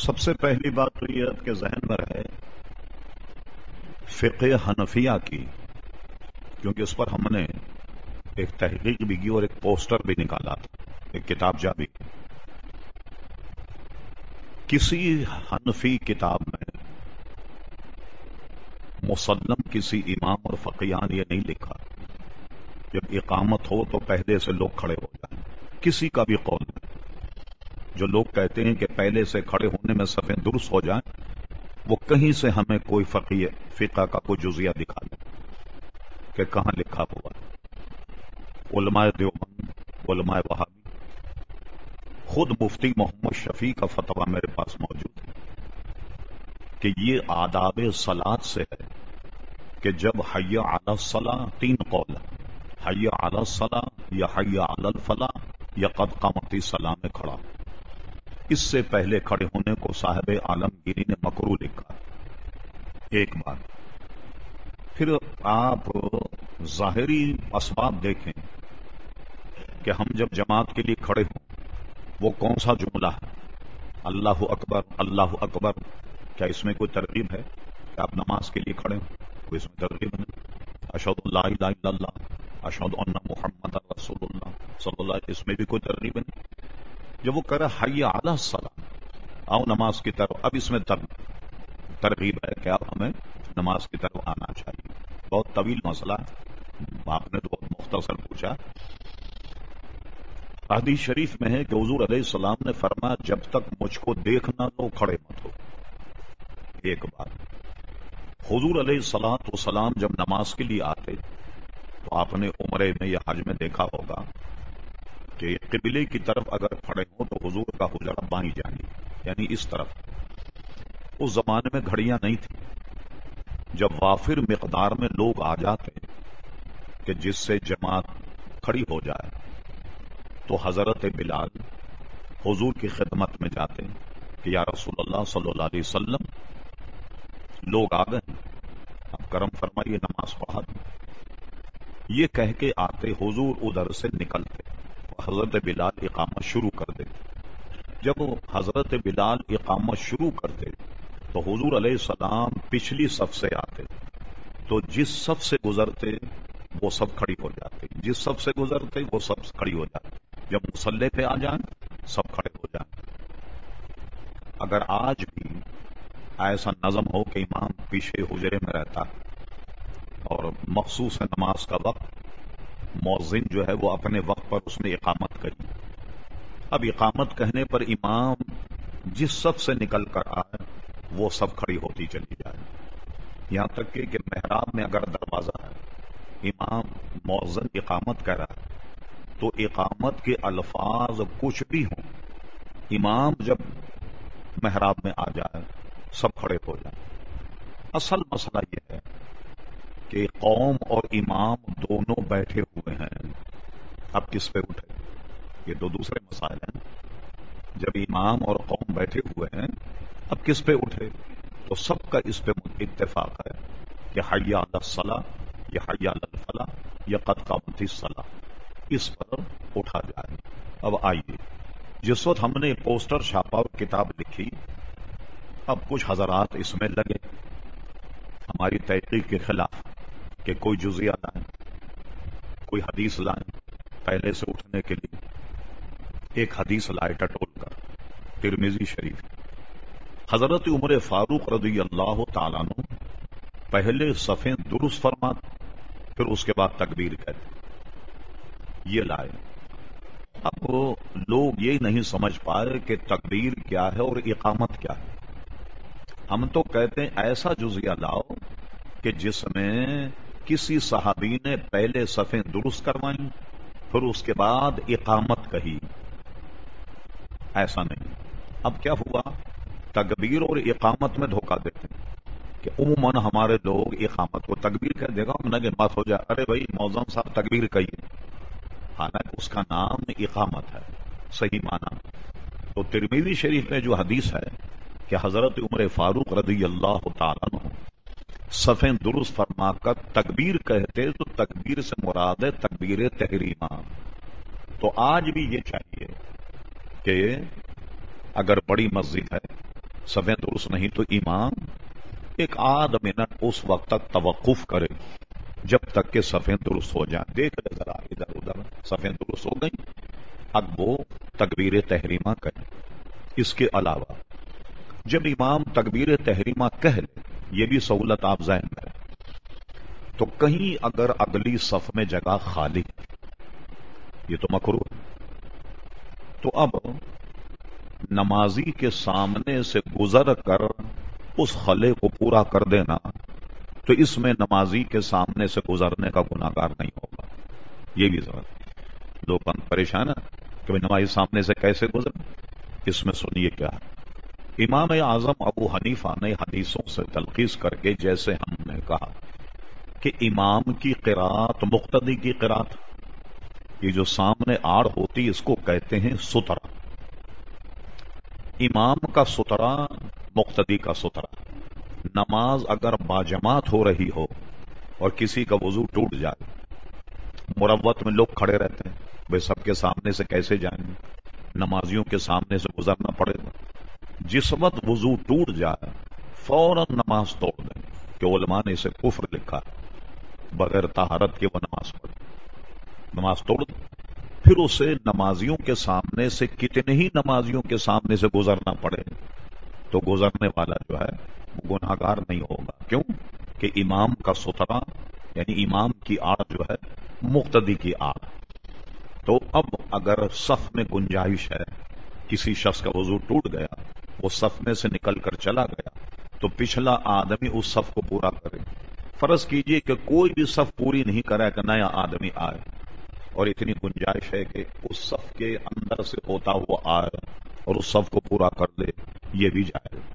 سب سے پہلی بات تو یہ کہ ذہن میں رہے فقہ حنفیہ کی، کیونکہ اس پر ہم نے ایک تحقیق بھی کی اور ایک پوسٹر بھی نکالا تھا، ایک کتاب جا بھی کسی حنفی کتاب میں مسلم کسی امام اور فقیان یہ نہیں لکھا۔ جب اقامت ہو تو پہلے سے لوگ کھڑے ہو جائیں۔ کسی کا بھی قول جو لوگ کہتے ہیں کہ پہلے سے کھڑے ہونے میں صفیں درست ہو جائیں، وہ کہیں سے ہمیں کوئی فقی فقہ کا کوئی جزیہ دکھا دیں کہ کہاں لکھا ہوا علماء دیوبند، علماء وہابی، خود مفتی محمد شفیع کا فتویٰ میرے پاس موجود ہے کہ یہ آداب سلاد سے ہے کہ جب حیا اعلی صلاح تین قول حیا اعلی صلاح یا حیا اعلی الفلاح یا قد قامتی سلام میں کھڑا اس سے پہلے کھڑے ہونے کو صاحب عالمگیری نے مکرو لکھا۔ ایک بات۔ پھر آپ ظاہری اسباب دیکھیں کہ ہم جب جماعت کے لیے کھڑے ہوں، وہ کون سا جملہ ہے؟ اللہ اکبر اللہ اکبر۔ کیا اس میں کوئی ترغیب ہے کہ آپ نماز کے لیے کھڑے ہوں؟ کوئی اس میں ترغیب نہیں۔ اشد اللہ الہ الا اللہ اشد اللہ محمد رسول اللہ۔ صلی اللہ اس میں بھی کوئی ترغیب نہیں۔ جب وہ کرے حی اعلی سلام آؤ نماز کی طرف، اب اس میں ترغیب ہے کہ اب ہمیں نماز کی طرف آنا چاہیے۔ بہت طویل مسئلہ آپ نے تو بہت مختصر پوچھا۔ حدیث شریف میں ہے کہ حضور علیہ السلام نے فرمایا، جب تک مجھ کو دیکھنا تو کھڑے مت ہو۔ ایک بات۔ حضور علیہ السلام تو سلام جب نماز کے لیے آتے، تو آپ نے عمرے میں یا حج میں دیکھا ہوگا کہ قبلے کی طرف اگر کھڑے ہوں تو حضور کا حجرا بائیں جائیں یعنی اس طرف۔ اس زمانے میں گھڑیاں نہیں تھیں۔ جب وافر مقدار میں لوگ آ جاتے کہ جس سے جماعت کھڑی ہو جائے، تو حضرت بلال حضور کی خدمت میں جاتے کہ یا رسول اللہ صلی اللہ علیہ وسلم، لوگ آ گئے اب کرم فرمائیے، نماز پڑھا یہ کہہ کے آتے، حضور ادھر سے نکلتے۔ حضرت بلال اقامت شروع کر دے۔ جب حضرت بلال اقامت شروع کرتے تو حضور علیہ السلام پچھلی صف سے آتے۔ تو جس صف سے گزرتے وہ سب کھڑی ہو جاتے۔ جس صف سے گزرتے وہ سب کھڑی ہو جاتے۔ جب مسلح پہ آ جائیں سب کھڑے ہو جائیں اگر آج بھی ایسا نظم ہو کہ امام پیچھے حجرے میں رہتا اور مخصوص ہے نماز کا وقت، مؤذن جو ہے وہ اپنے وقت پر اس نے اقامت کری۔ اب اقامت کہنے پر امام جس سب سے نکل کر آئے، وہ سب کھڑی ہوتی چلی جائے۔ یہاں تک کہ محراب میں اگر دروازہ ہے، امام مؤذن اقامت کر رہا ہے، تو اقامت کے الفاظ کچھ بھی ہوں، امام جب محراب میں آ جائے، سب کھڑے ہو جائیں اصل مسئلہ یہ ہے کہ قوم اور امام دونوں بیٹھے ہوئے ہیں۔ اب کس پہ اٹھے؟ یہ دو دوسرے مسائل ہیں۔ جب امام اور قوم بیٹھے ہوئے ہیں، اب کس پہ اٹھے؟ تو سب کا اس پہ اتفاق ہے کہ حیا صلاح یا حیا الفلاح، یا قد قامتی صلاح اس پر اٹھا جائے۔ اب آئیے۔ جس وقت ہم نے پوسٹر چھاپا اور کتاب لکھی، اب کچھ حضرات اس میں لگے۔ ہماری تحقیق کے خلاف کہ کوئی جزیہ لائیں کوئی حدیث لائیں پہلے سے اٹھنے کے لیے۔ ایک حدیث لائے ٹٹول کر ترمیزی شریف۔ حضرت عمر فاروق رضی اللہ تعالیٰ نو پہلے صفیں درست فرما پھر اس کے بعد تکبیر کرے یہ لائے۔ اب لوگ یہ نہیں سمجھ پائے کہ تکبیر کیا ہے اور اقامت کیا ہے۔ ہم تو کہتے ہیں ایسا جزیہ لاؤ کہ جس میں کسی صحابی نے پہلے صفیں درست کروائیں۔ پھر اس کے بعد اقامت کہی۔ ایسا نہیں۔ اب کیا ہوا؟ تکبیر اور اقامت میں دھوکہ دیتے کہ عموماً ہمارے لوگ اقامت کو تکبیر کہہ دے گا کہ بات ہو جائے۔ ارے بھائی موزم صاحب تکبیر کہیے۔ حالانکہ اس کا نام اقامت ہے، صحیح مانا تو ترمیری شریف میں جو حدیث ہے کہ حضرت عمر فاروق رضی اللہ تعالیٰ صفیں درست فرما کر تکبیر کہتے تو تکبیر سے مراد ہے تکبیر تحریمہ۔ تو آج بھی یہ چاہیے کہ اگر بڑی مسجد ہے سفیں درست نہیں تو امام ایک آدھ منٹ اس وقت تک توقف کرے، جب تک کہ سفید درست ہو جائیں۔ دیکھ لے ذرا ادھر ادھر سفید درست ہو گئی اب وہ تکبیر تحریمہ کرے اس کے علاوہ، جب امام تکبیر تحریمہ کہہ لے یہ بھی سہولت آپ ذہن میں تو کہیں اگر اگلی صف میں جگہ خالی یہ تو مکرو تو اب نمازی کے سامنے سے گزر کر اس خلے کو پورا کر دینا، تو اس میں نمازی کے سامنے سے گزرنے کا گناگار نہیں ہوگا۔ یہ بھی ضرورت لوگ پریشان ہے کہ نمازی سامنے سے کیسے گزر اس میں سنیے کیا ہے۔ امام اعظم ابو حنیفہ نے حدیثوں سے تلخیص کر کے جیسے ہم نے کہا کہ امام کی قرات مقتدی کی قرات یہ جو سامنے آڑ ہوتی اس کو کہتے ہیں سترا امام کا سترا مقتدی کا سترا نماز اگر باجماعت ہو رہی ہو اور کسی کا وضو ٹوٹ جائے، مروت میں لوگ کھڑے رہتے ہیں وہ سب کے سامنے سے کیسے جائیں؟ نمازیوں کے سامنے سے گزرنا پڑے گا۔ جس وقت وضو ٹوٹ جائے، فوراً نماز توڑ دیں۔ کہ علماء نے اسے کفر لکھا، بغیر طہارت کے وہ نماز پڑھ نماز توڑ دیں۔ پھر اسے نمازیوں کے سامنے سے، کتنے ہی نمازیوں کے سامنے سے گزرنا پڑے، تو گزرنے والا جو ہے، وہ گناہ گار نہیں ہوگا۔ کیوں؟ کہ امام کا سترا یعنی امام کی آڑ جو ہے، مقتدی کی آڑ۔ تو اب اگر صف میں گنجائش ہے، کسی شخص کا وضو ٹوٹ گیا وہ صف میں سے نکل کر چلا گیا تو پچھلا آدمی اس صف کو پورا کرے۔ فرض کیجیے کہ کوئی بھی صف پوری نہیں کرا کہ نیا آدمی آئے۔ اور اتنی گنجائش ہے کہ اس صف کے اندر سے ہوتا ہوا آئے اور اس صف کو پورا کر دے، یہ بھی جائے